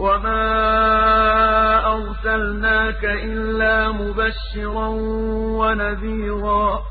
وَمَا أَرْسَلْنَاكَ إِلَّا مُبَشِّرًا وَنَذِيرًا